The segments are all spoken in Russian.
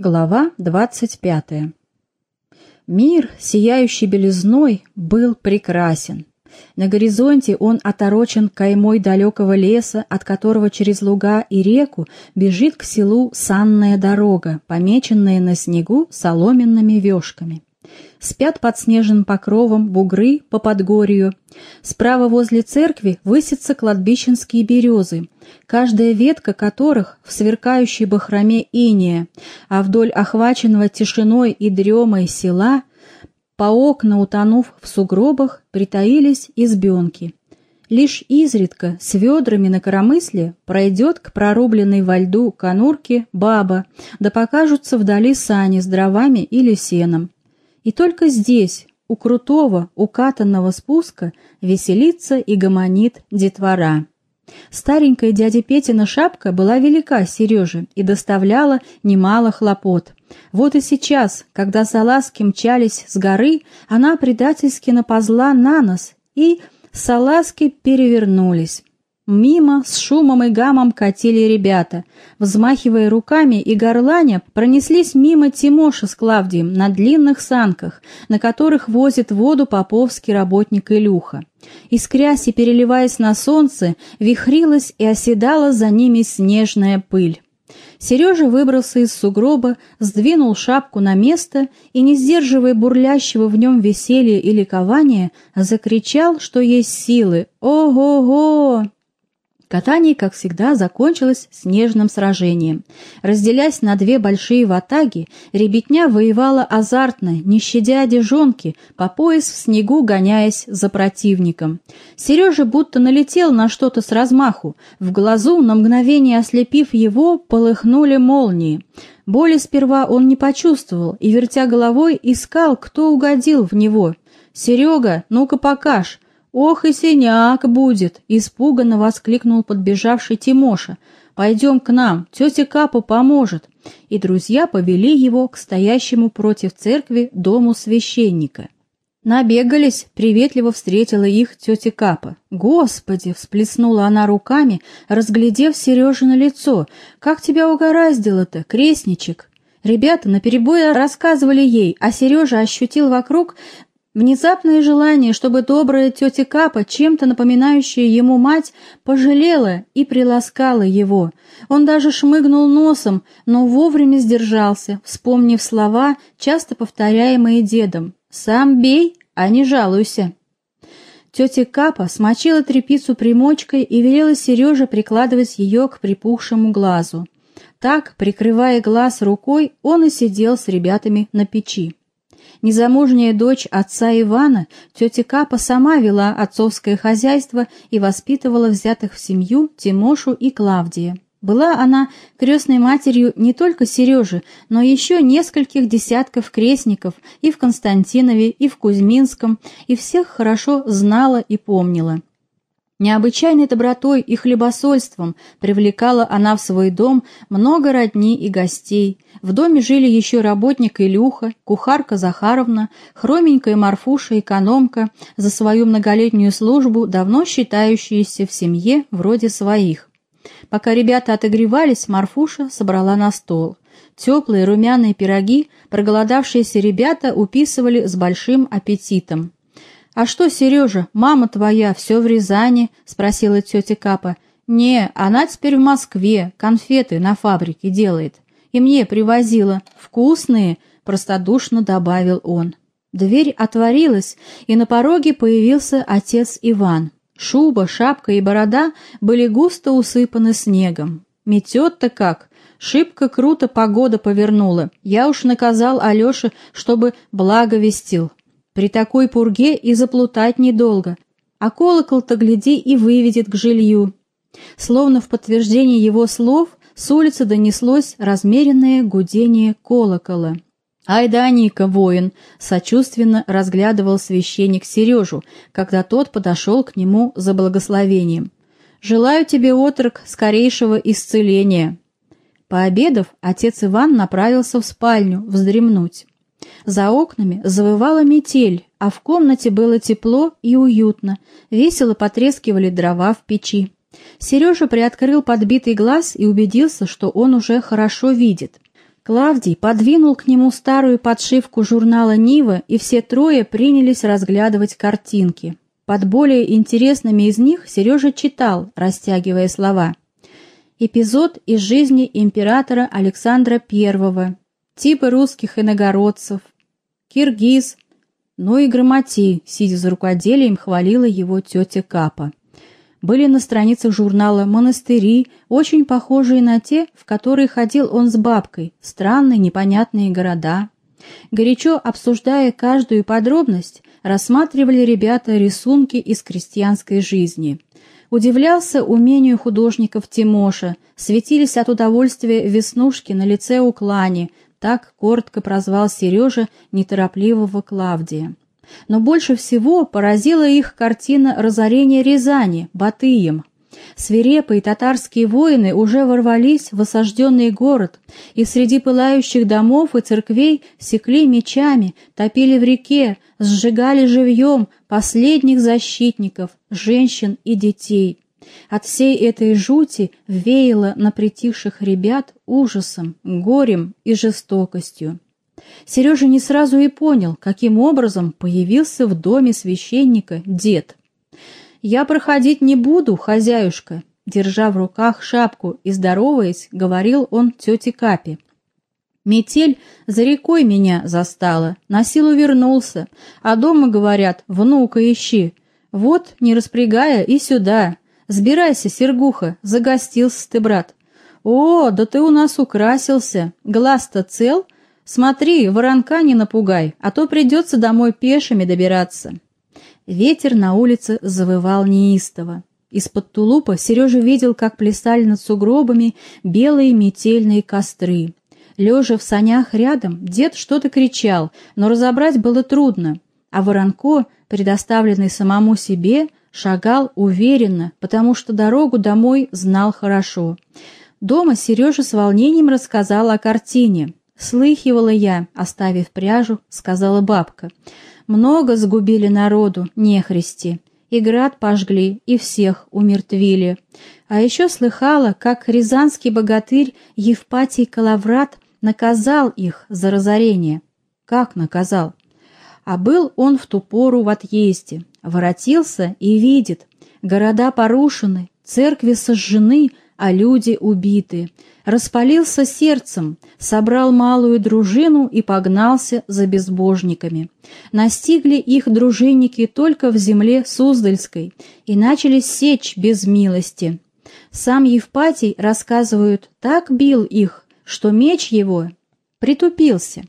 Глава двадцать пятая. Мир, сияющий белизной, был прекрасен. На горизонте он оторочен каймой далекого леса, от которого через луга и реку бежит к селу санная дорога, помеченная на снегу соломенными вешками. Спят под снежным покровом бугры по подгорью. Справа возле церкви высятся кладбищенские березы, каждая ветка которых в сверкающей бахроме иния, а вдоль охваченного тишиной и дремой села, по окна утонув в сугробах, притаились избенки. Лишь изредка с ведрами на коромысле пройдет к прорубленной во льду конурке баба, да покажутся вдали сани с дровами или сеном. И только здесь, у крутого, укатанного спуска, веселится и гомонит детвора. Старенькая дядя Петина шапка была велика Сереже и доставляла немало хлопот. Вот и сейчас, когда салазки мчались с горы, она предательски напозла на нос, и салазки перевернулись. Мимо с шумом и гамом катили ребята. Взмахивая руками и горланя, пронеслись мимо Тимоша с Клавдием на длинных санках, на которых возит воду поповский работник Илюха. Искрясь и переливаясь на солнце, вихрилась и оседала за ними снежная пыль. Сережа выбрался из сугроба, сдвинул шапку на место и, не сдерживая бурлящего в нем веселья и ликования, закричал, что есть силы «Ого-го!». Катание, как всегда, закончилось снежным сражением. Разделясь на две большие ватаги, ребятня воевала азартно, не щадя одежонки, по пояс в снегу гоняясь за противником. Сережа будто налетел на что-то с размаху. В глазу, на мгновение ослепив его, полыхнули молнии. Боли сперва он не почувствовал и, вертя головой, искал, кто угодил в него. «Серега, ну-ка покаж!» «Ох и синяк будет!» — испуганно воскликнул подбежавший Тимоша. «Пойдем к нам, тетя Капа поможет!» И друзья повели его к стоящему против церкви дому священника. Набегались, приветливо встретила их тетя Капа. «Господи!» — всплеснула она руками, разглядев Сережино лицо. «Как тебя угораздило-то, крестничек!» Ребята наперебой рассказывали ей, а Сережа ощутил вокруг Внезапное желание, чтобы добрая тетя Капа, чем-то напоминающая ему мать, пожалела и приласкала его. Он даже шмыгнул носом, но вовремя сдержался, вспомнив слова, часто повторяемые дедом «Сам бей, а не жалуйся». Тетя Капа смочила тряпицу примочкой и велела Сереже прикладывать ее к припухшему глазу. Так, прикрывая глаз рукой, он и сидел с ребятами на печи. Незамужняя дочь отца Ивана, тетя Капа сама вела отцовское хозяйство и воспитывала взятых в семью Тимошу и Клавдия. Была она крестной матерью не только Сережи, но еще нескольких десятков крестников и в Константинове, и в Кузьминском, и всех хорошо знала и помнила. Необычайной добротой и хлебосольством привлекала она в свой дом много родни и гостей. В доме жили еще работник Илюха, кухарка Захаровна, хроменькая Марфуша-экономка, за свою многолетнюю службу, давно считающаяся в семье вроде своих. Пока ребята отогревались, Марфуша собрала на стол. Теплые румяные пироги проголодавшиеся ребята уписывали с большим аппетитом. «А что, Сережа, мама твоя все в Рязани?» — спросила тетя Капа. «Не, она теперь в Москве, конфеты на фабрике делает. И мне привозила. Вкусные!» — простодушно добавил он. Дверь отворилась, и на пороге появился отец Иван. Шуба, шапка и борода были густо усыпаны снегом. Метет-то как! Шибко круто погода повернула. Я уж наказал Алёше, чтобы благо вестил. При такой пурге и заплутать недолго, а колокол-то, гляди, и выведет к жилью. Словно в подтверждение его слов с улицы донеслось размеренное гудение колокола. «Ай да, Ника, воин!» — сочувственно разглядывал священник Сережу, когда тот подошел к нему за благословением. «Желаю тебе, отрок, скорейшего исцеления!» Пообедав, отец Иван направился в спальню вздремнуть. За окнами завывала метель, а в комнате было тепло и уютно, весело потрескивали дрова в печи. Сережа приоткрыл подбитый глаз и убедился, что он уже хорошо видит. Клавдий подвинул к нему старую подшивку журнала «Нива», и все трое принялись разглядывать картинки. Под более интересными из них Сережа читал, растягивая слова. Эпизод из жизни императора Александра I, типы русских иногородцев, киргиз, ну и грамотей, сидя за рукоделием, хвалила его тетя Капа были на страницах журнала монастыри, очень похожие на те, в которые ходил он с бабкой, странные непонятные города. Горячо обсуждая каждую подробность, рассматривали ребята рисунки из крестьянской жизни. Удивлялся умению художников Тимоша, светились от удовольствия веснушки на лице у Клани, так коротко прозвал Сережа неторопливого Клавдия. Но больше всего поразила их картина разорения Рязани Батыем. Свирепые татарские воины уже ворвались в осажденный город, и среди пылающих домов и церквей секли мечами, топили в реке, сжигали живьем последних защитников, женщин и детей. От всей этой жути веяло на притихших ребят ужасом, горем и жестокостью. Сережа не сразу и понял, каким образом появился в доме священника дед. «Я проходить не буду, хозяюшка», — держа в руках шапку и здороваясь, говорил он тете Капе. «Метель за рекой меня застала, на силу вернулся, а дома, говорят, внука ищи. Вот, не распрягая, и сюда. Сбирайся, Сергуха, загостился ты, брат. О, да ты у нас украсился, глаз-то цел?» Смотри, воронка не напугай, а то придется домой пешими добираться. Ветер на улице завывал неистово. Из-под тулупа Сережа видел, как плясали над сугробами белые метельные костры. Лежа в санях рядом, дед что-то кричал, но разобрать было трудно, а Воронко, предоставленный самому себе, шагал уверенно, потому что дорогу домой знал хорошо. Дома Сережа с волнением рассказал о картине. «Слыхивала я, оставив пряжу», — сказала бабка. «Много сгубили народу, нехристи. И град пожгли, и всех умертвили. А еще слыхала, как рязанский богатырь Евпатий Калаврат наказал их за разорение. Как наказал? А был он в ту пору в отъезде. Воротился и видит, города порушены, церкви сожжены, а люди убиты. Распалился сердцем, собрал малую дружину и погнался за безбожниками. Настигли их дружинники только в земле Суздальской и начали сечь без милости. Сам Евпатий, рассказывают, так бил их, что меч его притупился.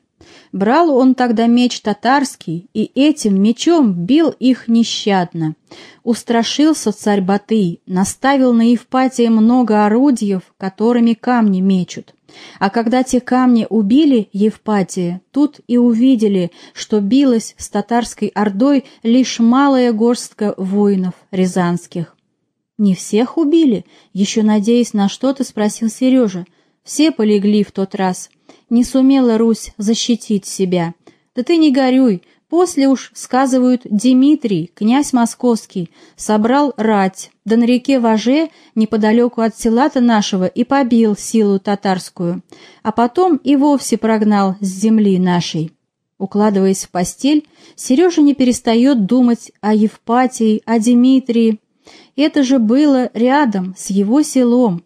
Брал он тогда меч татарский, и этим мечом бил их нещадно. Устрашился царь Батый, наставил на Евпатия много орудиев, которыми камни мечут. А когда те камни убили Евпатия, тут и увидели, что билась с татарской ордой лишь малая горстка воинов рязанских. «Не всех убили?» — еще надеясь на что-то, спросил Сережа. «Все полегли в тот раз. Не сумела Русь защитить себя. Да ты не горюй, после уж, сказывают, Дмитрий, князь московский, собрал рать, да на реке Важе, неподалеку от села-то нашего, и побил силу татарскую, а потом и вовсе прогнал с земли нашей. Укладываясь в постель, Сережа не перестает думать о Евпатии, о Дмитрии. Это же было рядом с его селом,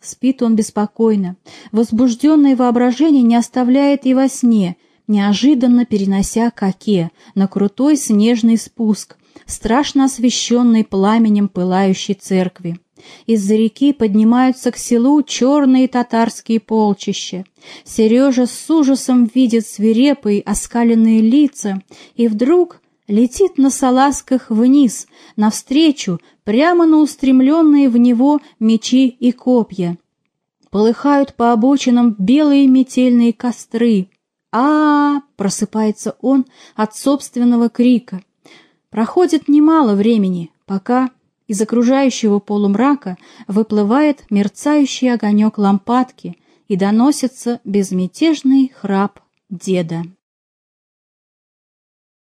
Спит он беспокойно. Возбужденное воображение не оставляет и во сне, неожиданно перенося коке на крутой снежный спуск, страшно освещенный пламенем пылающей церкви. Из-за реки поднимаются к селу черные татарские полчища. Сережа с ужасом видит свирепые оскаленные лица, и вдруг летит на салазках вниз, навстречу, прямо на устремленные в него мечи и копья. Полыхают по обочинам белые метельные костры. а, -а, -а просыпается он от собственного крика. Проходит немало времени, пока из окружающего полумрака выплывает мерцающий огонек лампадки и доносится безмятежный храп деда.